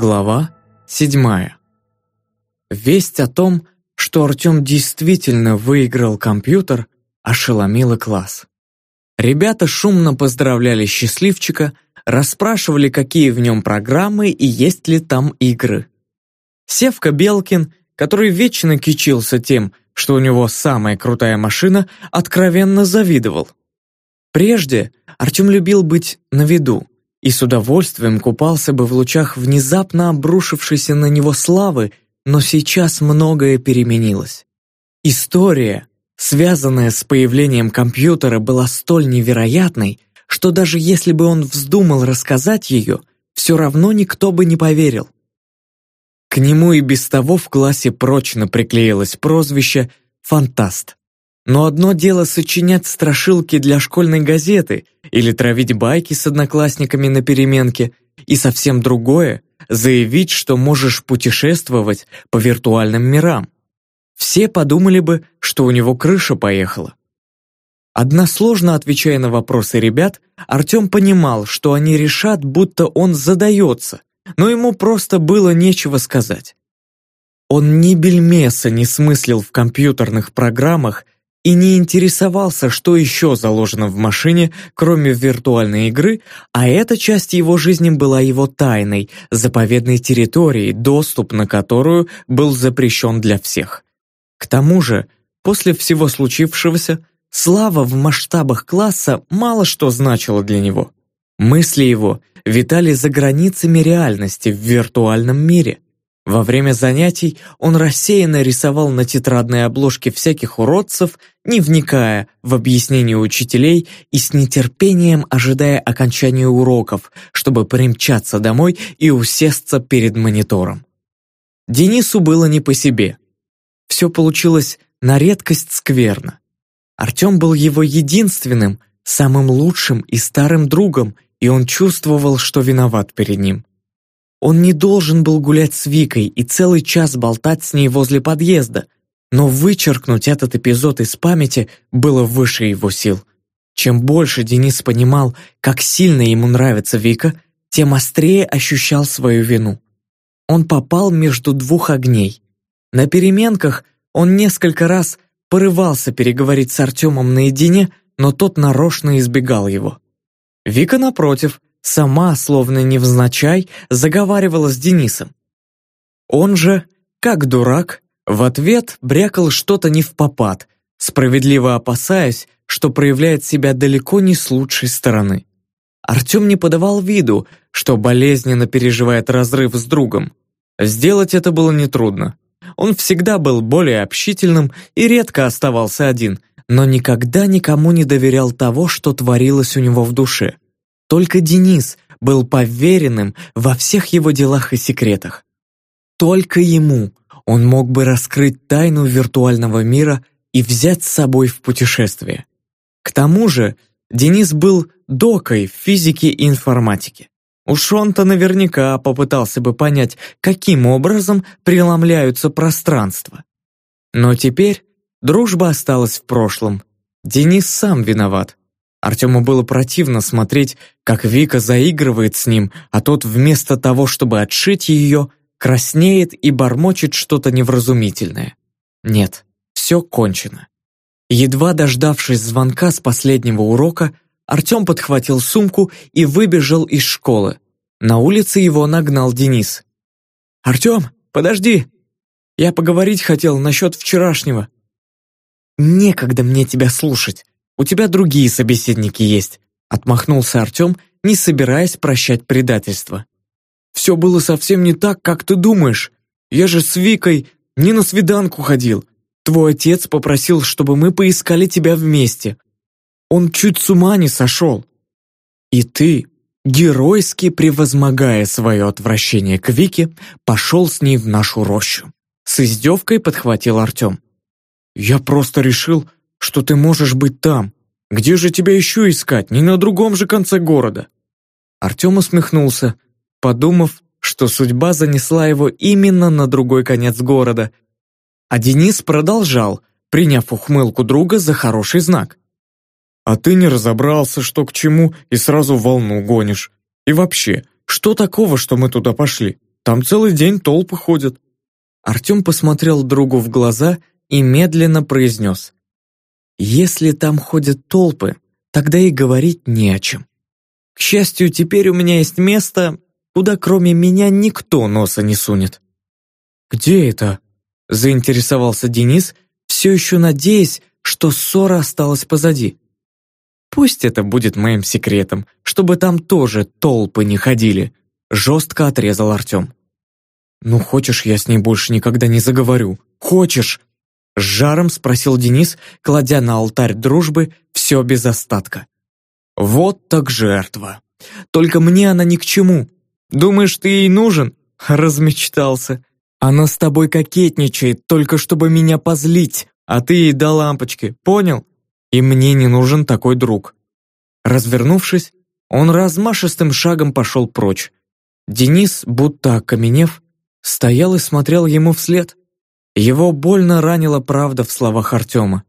Глава седьмая. Весть о том, что Артем действительно выиграл компьютер, ошеломила класс. Ребята шумно поздравляли счастливчика, расспрашивали, какие в нем программы и есть ли там игры. Севка Белкин, который вечно кичился тем, что у него самая крутая машина, откровенно завидовал. Прежде Артем любил быть на виду и с удовольствием купался бы в лучах внезапно обрушившейся на него славы, но сейчас многое переменилось. История, связанная с появлением компьютера, была столь невероятной, что даже если бы он вздумал рассказать ее, все равно никто бы не поверил. К нему и без того в классе прочно приклеилось прозвище «фантаст». Но одно дело сочинять страшилки для школьной газеты или травить байки с одноклассниками на переменке, и совсем другое — заявить, что можешь путешествовать по виртуальным мирам. Все подумали бы, что у него крыша поехала. Односложно отвечая на вопросы ребят, Артем понимал, что они решат, будто он задается, но ему просто было нечего сказать. Он ни бельмеса не смыслил в компьютерных программах и не интересовался, что еще заложено в машине, кроме виртуальной игры, а эта часть его жизни была его тайной, заповедной территорией, доступ на которую был запрещен для всех. К тому же, после всего случившегося, слава в масштабах класса мало что значила для него. Мысли его витали за границами реальности в виртуальном мире – во время занятий он рассеянно рисовал на тетрадной обложке всяких уродцев, не вникая в объяснения учителей и с нетерпением ожидая окончания уроков, чтобы примчаться домой и усесться перед монитором. Денису было не по себе. Все получилось на редкость скверно. Артем был его единственным, самым лучшим и старым другом, и он чувствовал, что виноват перед ним. Он не должен был гулять с Викой и целый час болтать с ней возле подъезда, но вычеркнуть этот эпизод из памяти было выше его сил. Чем больше Денис понимал, как сильно ему нравится Вика, тем острее ощущал свою вину. Он попал между двух огней. На переменках он несколько раз порывался переговорить с Артемом наедине, но тот нарочно избегал его. Вика, напротив, сама, словно невзначай, заговаривала с Денисом. Он же, как дурак, в ответ брякал что-то не в попад, справедливо опасаясь, что проявляет себя далеко не с лучшей стороны. Артем не подавал виду, что болезненно переживает разрыв с другом. Сделать это было нетрудно. Он всегда был более общительным и редко оставался один, но никогда никому не доверял того, что творилось у него в душе. Только Денис был поверенным во всех его делах и секретах. Только ему он мог бы раскрыть тайну виртуального мира и взять с собой в путешествие. К тому же Денис был докой в физике и информатике. Уж он-то наверняка попытался бы понять, каким образом преломляются пространства. Но теперь дружба осталась в прошлом. Денис сам виноват. Артему было противно смотреть, как Вика заигрывает с ним, а тот вместо того, чтобы отшить ее, краснеет и бормочет что-то невразумительное. Нет, все кончено. Едва дождавшись звонка с последнего урока, Артем подхватил сумку и выбежал из школы. На улице его нагнал Денис. «Артем, подожди! Я поговорить хотел насчет вчерашнего». «Некогда мне тебя слушать. У тебя другие собеседники есть», — отмахнулся Артем, не собираясь прощать предательство. «Все было совсем не так, как ты думаешь. Я же с Викой не на свиданку ходил. Твой отец попросил, чтобы мы поискали тебя вместе. Он чуть с ума не сошел. И ты, геройски превозмогая свое отвращение к Вике, пошел с ней в нашу рощу». С издевкой подхватил Артем. «Я просто решил, что ты можешь быть там. Где же тебя еще искать? Не на другом же конце города?» Артем усмехнулся, подумав, что судьба занесла его именно на другой конец города. А Денис продолжал, приняв ухмылку друга за хороший знак. «А ты не разобрался, что к чему, и сразу волну гонишь. И вообще, что такого, что мы туда пошли? Там целый день толпы ходят». Артем посмотрел другу в глаза и медленно произнес. «Если там ходят толпы, тогда и говорить не о чем. К счастью, теперь у меня есть место, куда кроме меня никто носа не сунет». «Где это?» — заинтересовался Денис, все еще надеясь, что ссора осталась позади. «Пусть это будет моим секретом, чтобы там тоже толпы не ходили», — жестко отрезал Артем. «Ну, хочешь, я с ней больше никогда не заговорю? Хочешь?» С жаром спросил Денис, кладя на алтарь дружбы все без остатка. «Вот так жертва. Только мне она ни к чему. Думаешь, ты ей нужен?» Размечтался. «Она с тобой кокетничает, только чтобы меня позлить, а ты ей до лампочки, понял? И мне не нужен такой друг». Развернувшись, он размашистым шагом пошел прочь. Денис, будто окаменев, стоял и смотрел ему вслед. Его больно ранила правда в словах Артема.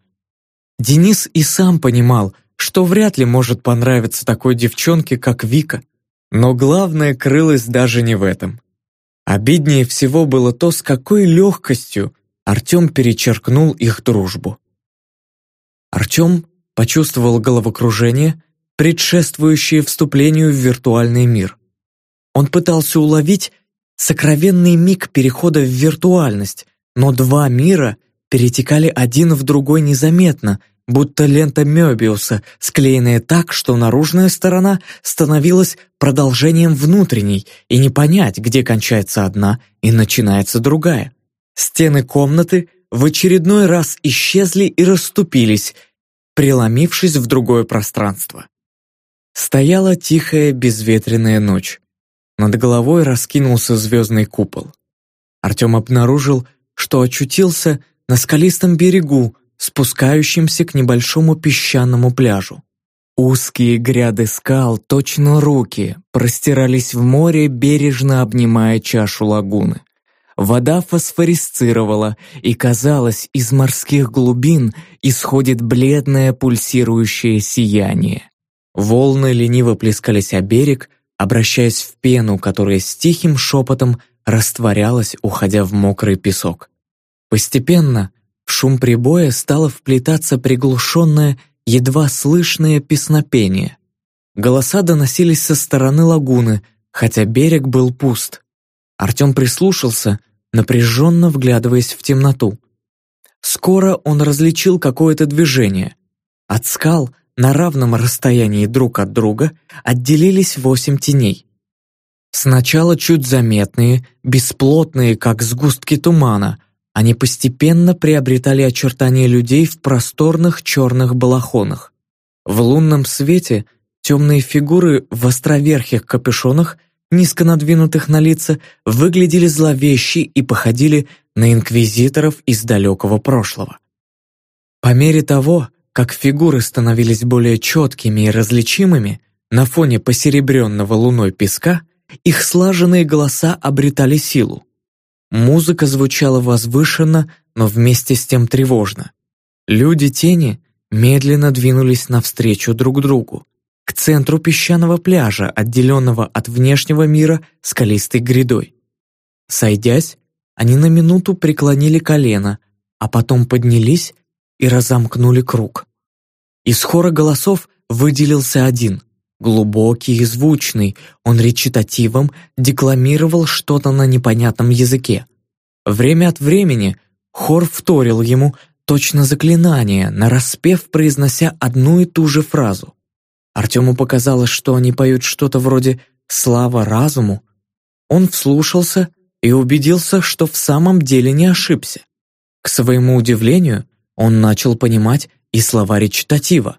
Денис и сам понимал, что вряд ли может понравиться такой девчонке, как Вика. Но главное крылось даже не в этом. Обиднее всего было то, с какой легкостью Артем перечеркнул их дружбу. Артем почувствовал головокружение, предшествующее вступлению в виртуальный мир. Он пытался уловить сокровенный миг перехода в виртуальность, но два мира перетекали один в другой незаметно, будто лента Мёбиуса, склеенная так, что наружная сторона становилась продолжением внутренней, и не понять, где кончается одна и начинается другая. Стены комнаты в очередной раз исчезли и расступились, преломившись в другое пространство. Стояла тихая безветренная ночь. Над головой раскинулся звездный купол. Артем обнаружил, что очутился на скалистом берегу, спускающемся к небольшому песчаному пляжу. Узкие гряды скал, точно руки, простирались в море, бережно обнимая чашу лагуны. Вода фосфорисцировала, и, казалось, из морских глубин исходит бледное пульсирующее сияние. Волны лениво плескались о берег, обращаясь в пену, которая с тихим шепотом растворялась, уходя в мокрый песок. Постепенно в шум прибоя стало вплетаться приглушенное, едва слышное песнопение. Голоса доносились со стороны лагуны, хотя берег был пуст. Артем прислушался, напряженно вглядываясь в темноту. Скоро он различил какое-то движение. От скал на равном расстоянии друг от друга отделились восемь теней. Сначала чуть заметные, бесплотные, как сгустки тумана, они постепенно приобретали очертания людей в просторных черных балахонах. В лунном свете темные фигуры в островерхих капюшонах, низко надвинутых на лица, выглядели зловещи и походили на инквизиторов из далекого прошлого. По мере того, как фигуры становились более четкими и различимыми, на фоне посеребренного луной песка их слаженные голоса обретали силу. Музыка звучала возвышенно, но вместе с тем тревожно. Люди-тени медленно двинулись навстречу друг другу, к центру песчаного пляжа, отделенного от внешнего мира скалистой грядой. Сойдясь, они на минуту преклонили колено, а потом поднялись и разомкнули круг. Из хора голосов выделился один, глубокий и звучный, он речитативом декламировал что-то на непонятном языке. Время от времени хор вторил ему точно заклинание, нараспев произнося одну и ту же фразу. Артему показалось, что они поют что-то вроде «Слава разуму». Он вслушался и убедился, что в самом деле не ошибся. К своему удивлению, он начал понимать и слова речитатива.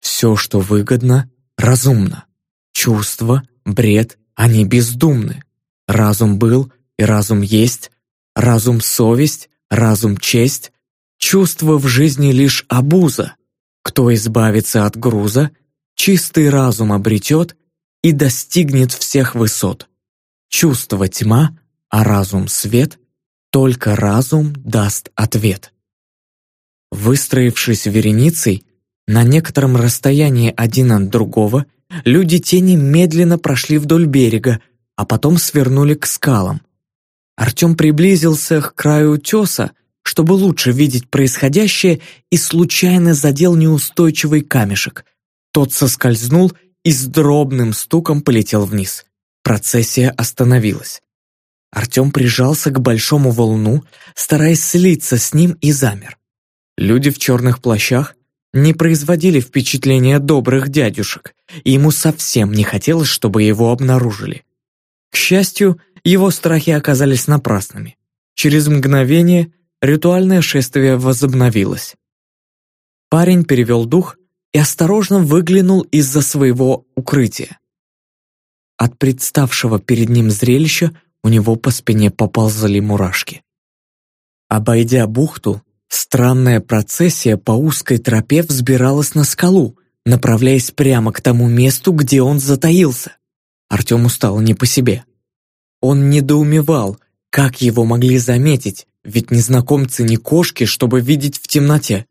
«Все, что выгодно, разумно. Чувство, бред, они бездумны. Разум был и разум есть, разум совесть, разум честь. Чувство в жизни лишь обуза. Кто избавится от груза, чистый разум обретет и достигнет всех высот. Чувство тьма, а разум свет, только разум даст ответ. Выстроившись вереницей, на некотором расстоянии один от другого, люди тени медленно прошли вдоль берега, а потом свернули к скалам. Артем приблизился к краю утеса, чтобы лучше видеть происходящее, и случайно задел неустойчивый камешек. Тот соскользнул и с дробным стуком полетел вниз. Процессия остановилась. Артем прижался к большому волну, стараясь слиться с ним и замер. Люди в черных плащах не производили впечатления добрых дядюшек, и ему совсем не хотелось, чтобы его обнаружили. К счастью, его страхи оказались напрасными. Через мгновение ритуальное шествие возобновилось. Парень перевел дух и осторожно выглянул из-за своего укрытия. От представшего перед ним зрелища у него по спине поползали мурашки. Обойдя бухту, странная процессия по узкой тропе взбиралась на скалу, направляясь прямо к тому месту, где он затаился. Артему стало не по себе. Он недоумевал, как его могли заметить, ведь незнакомцы не кошки, чтобы видеть в темноте.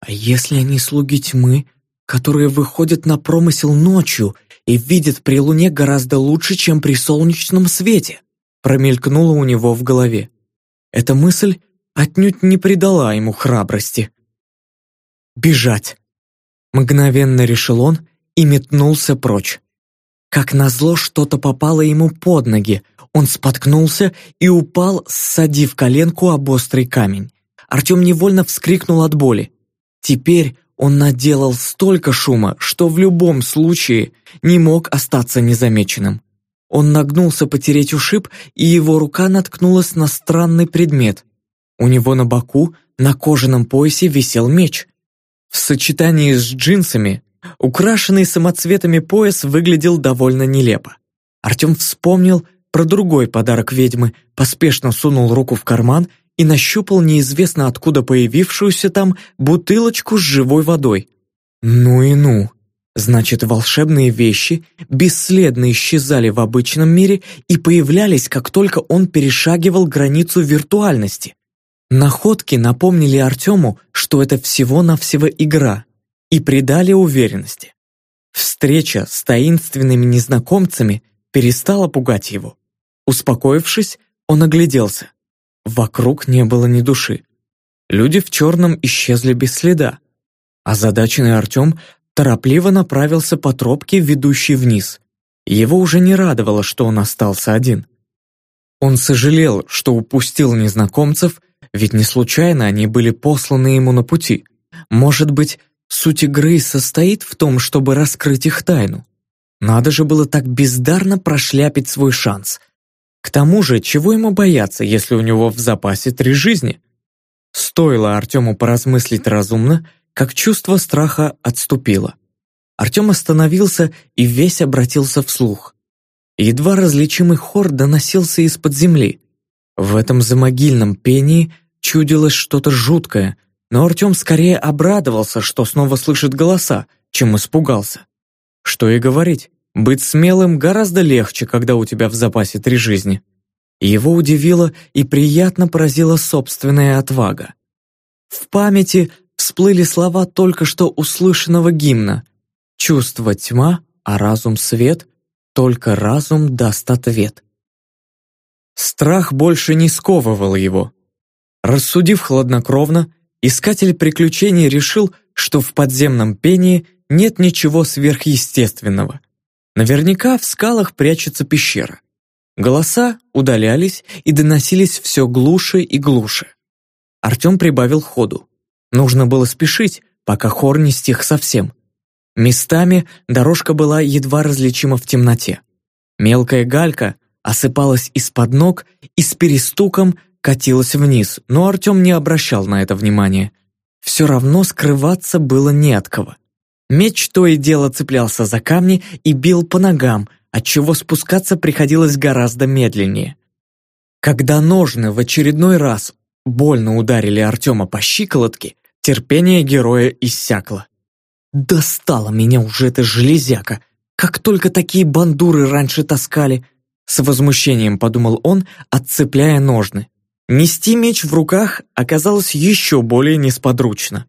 А если они слуги тьмы, которые выходят на промысел ночью и видят при луне гораздо лучше, чем при солнечном свете? Промелькнуло у него в голове. Эта мысль отнюдь не придала ему храбрости. «Бежать!» Мгновенно решил он и метнулся прочь. Как назло, что-то попало ему под ноги. Он споткнулся и упал, ссадив коленку об острый камень. Артем невольно вскрикнул от боли. Теперь он наделал столько шума, что в любом случае не мог остаться незамеченным. Он нагнулся потереть ушиб, и его рука наткнулась на странный предмет. У него на боку, на кожаном поясе висел меч. В сочетании с джинсами Украшенный самоцветами пояс выглядел довольно нелепо. Артем вспомнил про другой подарок ведьмы, поспешно сунул руку в карман и нащупал неизвестно откуда появившуюся там бутылочку с живой водой. Ну и ну. Значит, волшебные вещи бесследно исчезали в обычном мире и появлялись, как только он перешагивал границу виртуальности. Находки напомнили Артему, что это всего-навсего игра, и придали уверенности. Встреча с таинственными незнакомцами перестала пугать его. Успокоившись, он огляделся. Вокруг не было ни души. Люди в черном исчезли без следа. Озадаченный Артем торопливо направился по тропке, ведущей вниз. Его уже не радовало, что он остался один. Он сожалел, что упустил незнакомцев, ведь не случайно они были посланы ему на пути. Может быть, Суть игры состоит в том, чтобы раскрыть их тайну. Надо же было так бездарно прошляпить свой шанс. К тому же, чего ему бояться, если у него в запасе три жизни? Стоило Артему поразмыслить разумно, как чувство страха отступило. Артем остановился и весь обратился вслух. Едва различимый хор доносился из-под земли. В этом замогильном пении чудилось что-то жуткое, но Артем скорее обрадовался, что снова слышит голоса, чем испугался. Что и говорить, быть смелым гораздо легче, когда у тебя в запасе три жизни. Его удивило и приятно поразила собственная отвага. В памяти всплыли слова только что услышанного гимна «Чувство тьма, а разум свет, только разум даст ответ». Страх больше не сковывал его. Рассудив хладнокровно, Искатель приключений решил, что в подземном пении нет ничего сверхъестественного. Наверняка в скалах прячется пещера. Голоса удалялись и доносились все глуше и глуше. Артем прибавил ходу. Нужно было спешить, пока хор не стих совсем. Местами дорожка была едва различима в темноте. Мелкая галька осыпалась из-под ног и с перестуком катилась вниз, но Артем не обращал на это внимания. Все равно скрываться было не от кого. Меч то и дело цеплялся за камни и бил по ногам, отчего спускаться приходилось гораздо медленнее. Когда ножны в очередной раз больно ударили Артема по щиколотке, терпение героя иссякло. «Достала меня уже эта железяка! Как только такие бандуры раньше таскали!» С возмущением подумал он, отцепляя ножны. Нести меч в руках оказалось еще более несподручно.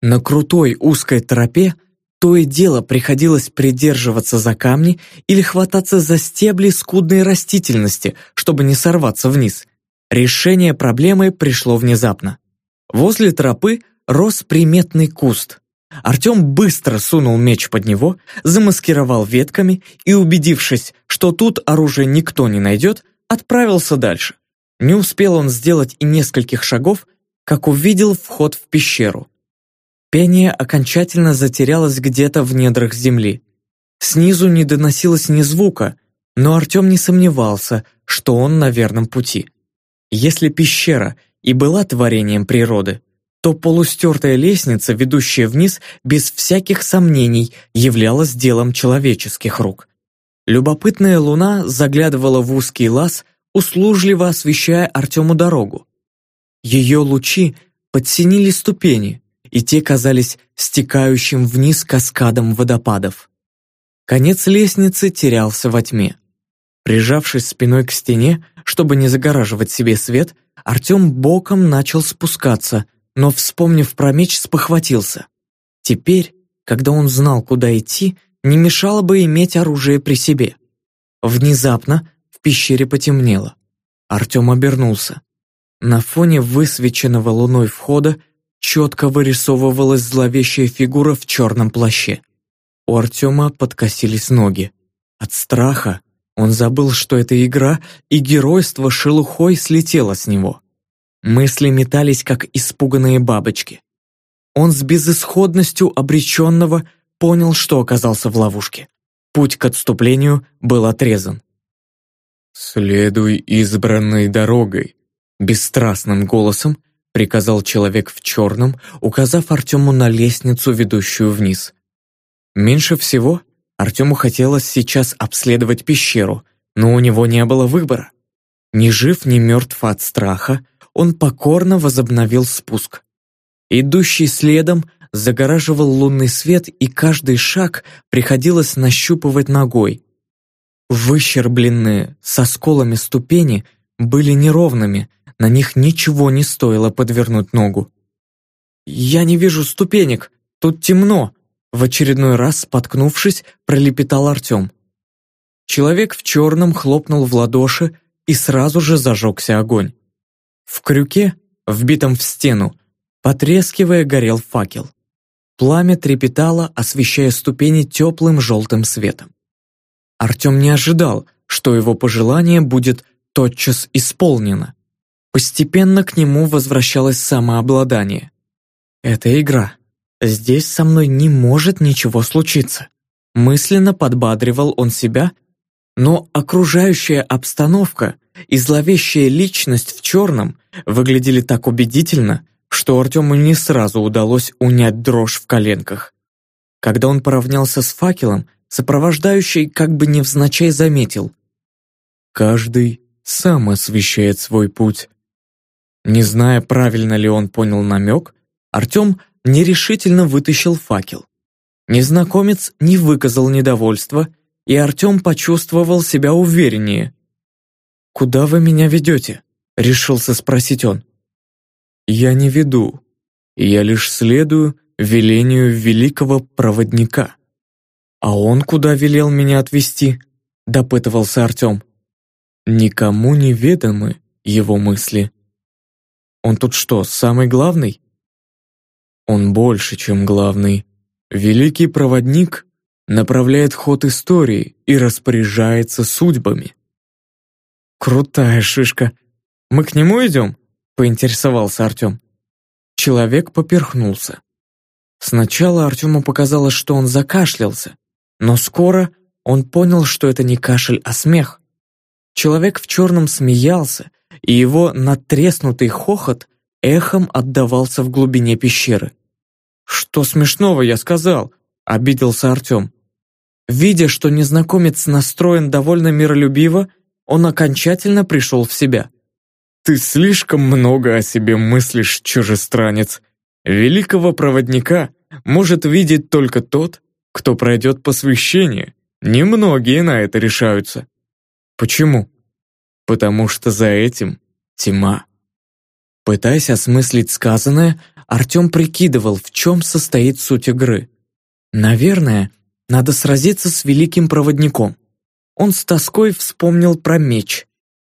На крутой узкой тропе То и дело приходилось придерживаться за камни или хвататься за стебли скудной растительности, чтобы не сорваться вниз. Решение проблемы пришло внезапно. Возле тропы рос приметный куст. Артем быстро сунул меч под него, замаскировал ветками и, убедившись, что тут оружие никто не найдет, отправился дальше. Не успел он сделать и нескольких шагов, как увидел вход в пещеру. Пение окончательно затерялось где-то в недрах земли. Снизу не доносилось ни звука, но Артем не сомневался, что он на верном пути. Если пещера и была творением природы, то полустертая лестница, ведущая вниз, без всяких сомнений, являлась делом человеческих рук. Любопытная луна заглядывала в узкий лаз, услужливо освещая Артему дорогу. Ее лучи подсинили ступени, и те казались стекающим вниз каскадом водопадов. Конец лестницы терялся во тьме. Прижавшись спиной к стене, чтобы не загораживать себе свет, Артем боком начал спускаться, но, вспомнив про меч, спохватился. Теперь, когда он знал, куда идти, не мешало бы иметь оружие при себе. Внезапно пещере потемнело. Артем обернулся. На фоне высвеченного луной входа четко вырисовывалась зловещая фигура в черном плаще. У Артема подкосились ноги. От страха он забыл, что это игра, и геройство шелухой слетело с него. Мысли метались, как испуганные бабочки. Он с безысходностью обреченного понял, что оказался в ловушке. Путь к отступлению был отрезан. «Следуй избранной дорогой», — бесстрастным голосом приказал человек в черном, указав Артему на лестницу, ведущую вниз. Меньше всего Артему хотелось сейчас обследовать пещеру, но у него не было выбора. Ни жив, ни мертв от страха, он покорно возобновил спуск. Идущий следом загораживал лунный свет, и каждый шаг приходилось нащупывать ногой. Выщербленные, со сколами ступени были неровными, на них ничего не стоило подвернуть ногу. «Я не вижу ступенек, тут темно», в очередной раз, споткнувшись, пролепетал Артем. Человек в черном хлопнул в ладоши, и сразу же зажегся огонь. В крюке, вбитом в стену, потрескивая, горел факел. Пламя трепетало, освещая ступени теплым желтым светом. Артем не ожидал, что его пожелание будет тотчас исполнено. Постепенно к нему возвращалось самообладание. Это игра. Здесь со мной не может ничего случиться. Мысленно подбадривал он себя, но окружающая обстановка и зловещая личность в черном выглядели так убедительно, что Артему не сразу удалось унять дрожь в коленках. Когда он поравнялся с факелом, сопровождающий как бы невзначай заметил. «Каждый сам освещает свой путь». Не зная, правильно ли он понял намек, Артем нерешительно вытащил факел. Незнакомец не выказал недовольства, и Артем почувствовал себя увереннее. «Куда вы меня ведете?» — решился спросить он. «Я не веду. Я лишь следую велению великого проводника». «А он куда велел меня отвезти?» — допытывался Артем. «Никому не ведомы его мысли». «Он тут что, самый главный?» Он больше, чем главный. Великий проводник направляет ход истории и распоряжается судьбами. «Крутая шишка. Мы к нему идем?» — поинтересовался Артем. Человек поперхнулся. Сначала Артему показалось, что он закашлялся, но скоро он понял, что это не кашель, а смех. Человек в черном смеялся, и его натреснутый хохот эхом отдавался в глубине пещеры. «Что смешного я сказал?» — обиделся Артем. Видя, что незнакомец настроен довольно миролюбиво, он окончательно пришел в себя. «Ты слишком много о себе мыслишь, чужестранец. Великого проводника может видеть только тот, кто пройдет посвящение. Немногие на это решаются». «Почему?» «Потому что за этим тьма». Пытаясь осмыслить сказанное, Артем прикидывал, в чем состоит суть игры. Наверное, надо сразиться с великим проводником. Он с тоской вспомнил про меч.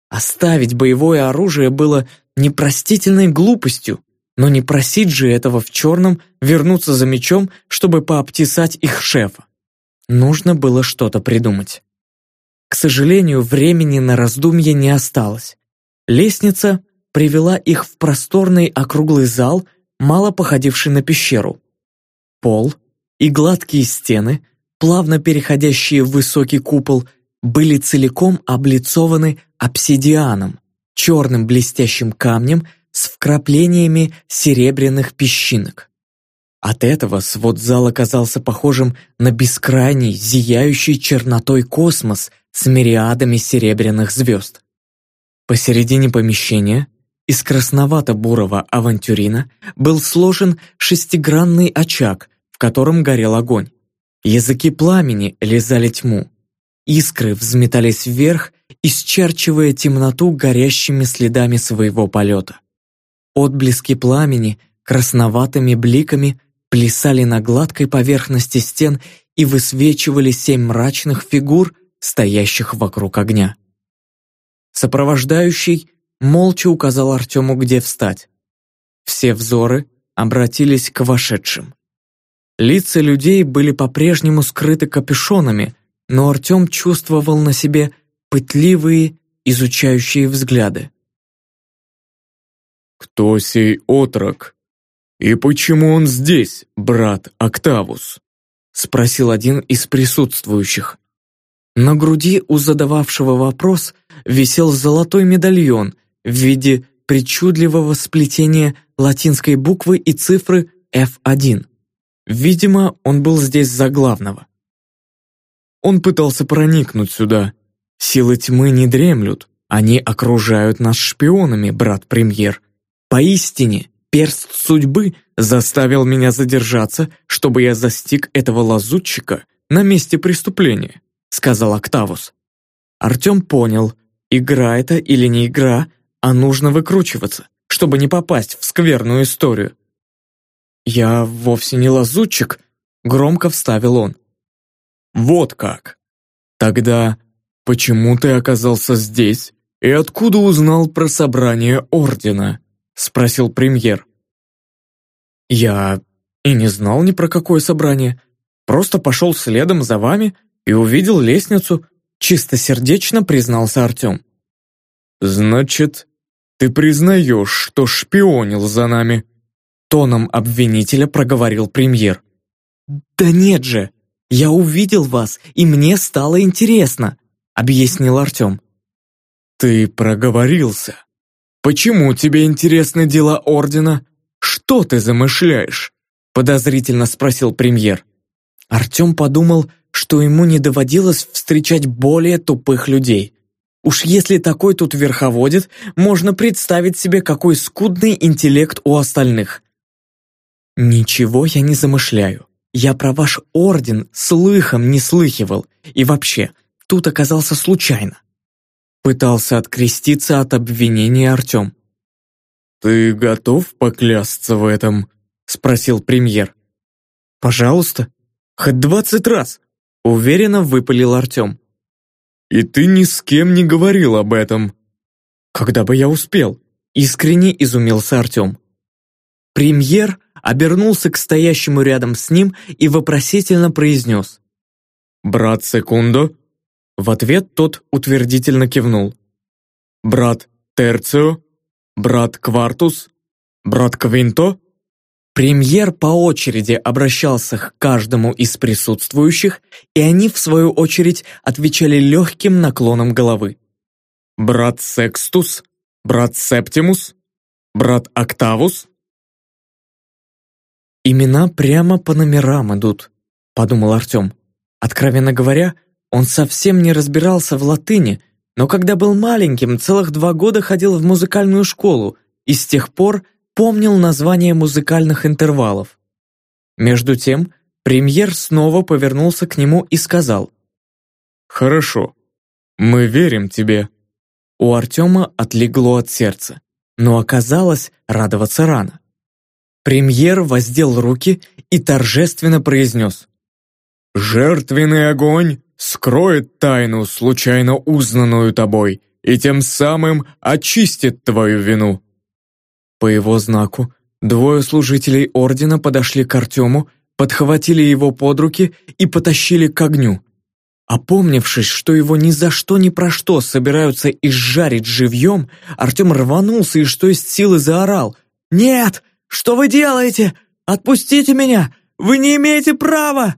Оставить боевое оружие было непростительной глупостью, но не просить же этого в черном вернуться за мечом, чтобы пообтесать их шефа. Нужно было что-то придумать. К сожалению, времени на раздумье не осталось. Лестница привела их в просторный округлый зал, мало походивший на пещеру. Пол и гладкие стены, плавно переходящие в высокий купол, были целиком облицованы обсидианом, черным блестящим камнем с вкраплениями серебряных песчинок. От этого свод зала казался похожим на бескрайний, зияющий чернотой космос с мириадами серебряных звезд. Посередине помещения из красновато-бурого авантюрина был сложен шестигранный очаг, в котором горел огонь. Языки пламени лизали тьму. Искры взметались вверх, исчерчивая темноту горящими следами своего полета. Отблески пламени красноватыми бликами плясали на гладкой поверхности стен и высвечивали семь мрачных фигур, стоящих вокруг огня. Сопровождающий молча указал Артему, где встать. Все взоры обратились к вошедшим. Лица людей были по-прежнему скрыты капюшонами, но Артем чувствовал на себе пытливые, изучающие взгляды. «Кто сей отрок? И почему он здесь, брат Октавус?» спросил один из присутствующих. На груди у задававшего вопрос висел золотой медальон в виде причудливого сплетения латинской буквы и цифры F1. Видимо, он был здесь за главного. Он пытался проникнуть сюда. Силы тьмы не дремлют, они окружают нас шпионами, брат-премьер. Поистине, перст судьбы заставил меня задержаться, чтобы я застиг этого лазутчика на месте преступления, сказал Октавус. Артем понял, игра это или не игра, а нужно выкручиваться, чтобы не попасть в скверную историю. «Я вовсе не лазутчик», — громко вставил он. «Вот как! Тогда почему ты оказался здесь и откуда узнал про собрание Ордена?» — спросил премьер. «Я и не знал ни про какое собрание. Просто пошел следом за вами и увидел лестницу», — чистосердечно признался Артем. «Значит, ты признаешь, что шпионил за нами?» Тоном обвинителя проговорил премьер. «Да нет же! Я увидел вас, и мне стало интересно», объяснил Артем. «Ты проговорился. Почему тебе интересны дела Ордена? Что ты замышляешь?» подозрительно спросил премьер. Артем подумал, что ему не доводилось встречать более тупых людей. Уж если такой тут верховодит, можно представить себе, какой скудный интеллект у остальных. «Ничего я не замышляю. Я про ваш орден слыхом не слыхивал. И вообще, тут оказался случайно». Пытался откреститься от обвинения Артем. «Ты готов поклясться в этом?» спросил премьер. «Пожалуйста, хоть двадцать раз!» уверенно выпалил Артем. «И ты ни с кем не говорил об этом?» «Когда бы я успел?» искренне изумился Артем. Премьер обернулся к стоящему рядом с ним и вопросительно произнес. «Брат Секундо?» В ответ тот утвердительно кивнул. «Брат Терцио? Брат Квартус? Брат Квинто?» Премьер по очереди обращался к каждому из присутствующих, и они, в свою очередь, отвечали легким наклоном головы. «Брат Секстус? Брат Септимус? Брат Октавус?» «Имена прямо по номерам идут», — подумал Артем. Откровенно говоря, он совсем не разбирался в латыни, но когда был маленьким, целых два года ходил в музыкальную школу и с тех пор помнил названия музыкальных интервалов. Между тем, премьер снова повернулся к нему и сказал. «Хорошо, мы верим тебе». У Артема отлегло от сердца, но оказалось радоваться рано. Премьер воздел руки и торжественно произнес Жертвенный огонь скроет тайну, случайно узнанную тобой, и тем самым очистит твою вину». По его знаку двое служителей ордена подошли к Артему, подхватили его под руки и потащили к огню. Опомнившись, что его ни за что ни про что собираются изжарить живьем, Артем рванулся и что есть силы заорал. «Нет! Что вы делаете? Отпустите меня! Вы не имеете права!»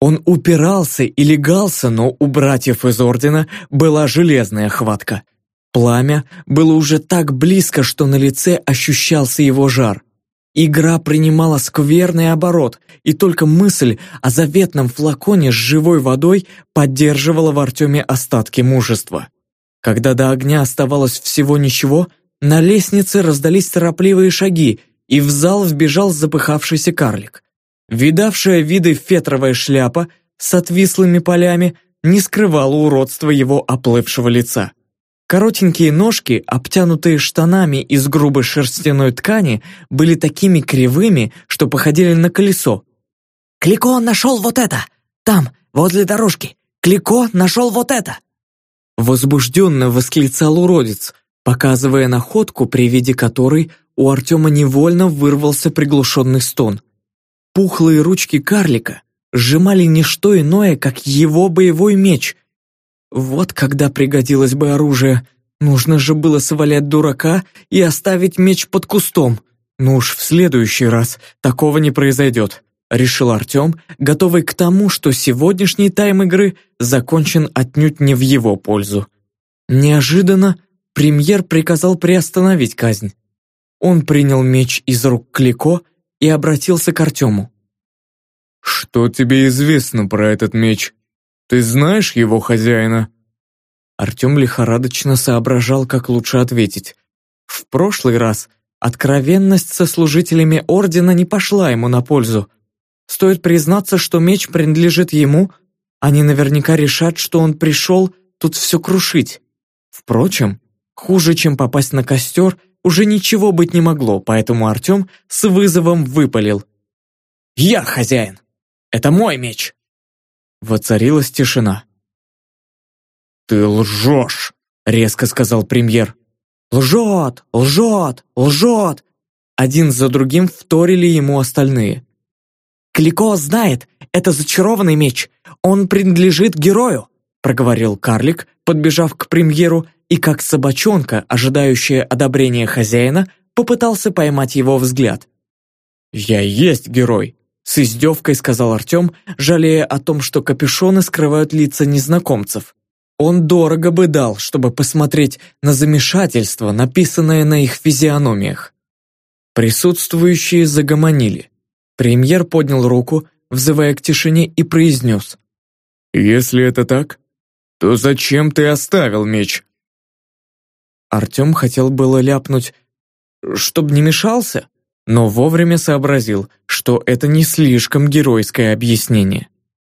Он упирался и легался, но у братьев из Ордена была железная хватка. Пламя было уже так близко, что на лице ощущался его жар. Игра принимала скверный оборот, и только мысль о заветном флаконе с живой водой поддерживала в Артеме остатки мужества. Когда до огня оставалось всего ничего, на лестнице раздались торопливые шаги, и в зал вбежал запыхавшийся карлик. Видавшая виды фетровая шляпа с отвислыми полями не скрывала уродства его оплывшего лица. Коротенькие ножки, обтянутые штанами из грубой шерстяной ткани, были такими кривыми, что походили на колесо. «Клико нашел вот это! Там, возле дорожки! Клико нашел вот это!» Возбужденно восклицал уродец, показывая находку, при виде которой у Артема невольно вырвался приглушенный стон. Пухлые ручки карлика сжимали не что иное, как его боевой меч. Вот когда пригодилось бы оружие. Нужно же было свалять дурака и оставить меч под кустом. Ну уж в следующий раз такого не произойдет, решил Артем, готовый к тому, что сегодняшний тайм игры закончен отнюдь не в его пользу. Неожиданно премьер приказал приостановить казнь. Он принял меч из рук Клико и обратился к Артему. «Что тебе известно про этот меч? Ты знаешь его хозяина?» Артем лихорадочно соображал, как лучше ответить. В прошлый раз откровенность со служителями Ордена не пошла ему на пользу. Стоит признаться, что меч принадлежит ему, они наверняка решат, что он пришел тут все крушить. Впрочем, хуже, чем попасть на костер — уже ничего быть не могло, поэтому Артем с вызовом выпалил. «Я хозяин! Это мой меч!» Воцарилась тишина. «Ты лжешь!» — резко сказал премьер. «Лжет! Лжет! Лжет!» Один за другим вторили ему остальные. «Клико знает, это зачарованный меч. Он принадлежит герою», — проговорил карлик, подбежав к премьеру и как собачонка, ожидающая одобрения хозяина, попытался поймать его взгляд. «Я есть герой», — с издевкой сказал Артем, жалея о том, что капюшоны скрывают лица незнакомцев. Он дорого бы дал, чтобы посмотреть на замешательство, написанное на их физиономиях. Присутствующие загомонили. Премьер поднял руку, взывая к тишине, и произнес. «Если это так, то зачем ты оставил меч?» Артем хотел было ляпнуть «чтоб не мешался», но вовремя сообразил, что это не слишком геройское объяснение.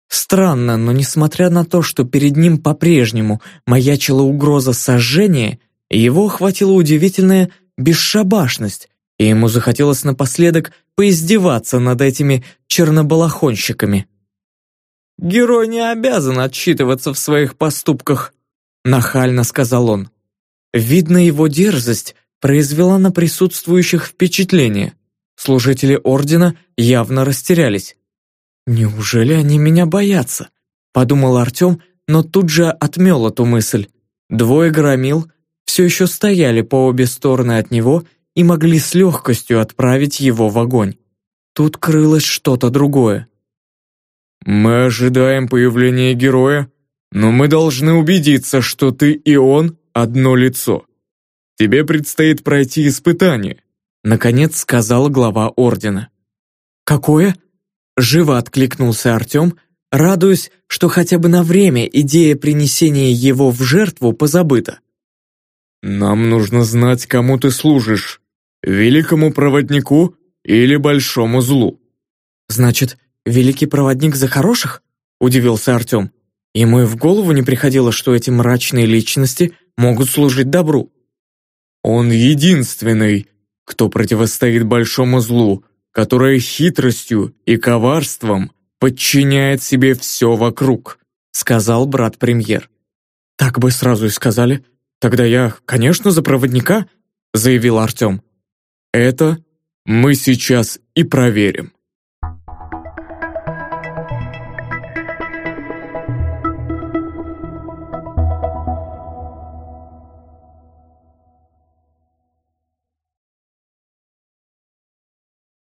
Странно, но несмотря на то, что перед ним по-прежнему маячила угроза сожжения, его охватила удивительная бесшабашность, и ему захотелось напоследок поиздеваться над этими чернобалахонщиками. «Герой не обязан отчитываться в своих поступках», — нахально сказал он. Видно, его дерзость произвела на присутствующих впечатление. Служители ордена явно растерялись. «Неужели они меня боятся?» – подумал Артем, но тут же отмел эту мысль. Двое громил все еще стояли по обе стороны от него и могли с легкостью отправить его в огонь. Тут крылось что-то другое. «Мы ожидаем появления героя, но мы должны убедиться, что ты и он одно лицо. Тебе предстоит пройти испытание», наконец сказал глава ордена. «Какое?» Живо откликнулся Артем, радуясь, что хотя бы на время идея принесения его в жертву позабыта. «Нам нужно знать, кому ты служишь, великому проводнику или большому злу». «Значит, великий проводник за хороших?» – удивился Артем. Ему и в голову не приходило, что эти мрачные личности могут служить добру. Он единственный, кто противостоит большому злу, которое хитростью и коварством подчиняет себе все вокруг», сказал брат-премьер. «Так бы сразу и сказали. Тогда я, конечно, за проводника», заявил Артем. «Это мы сейчас и проверим».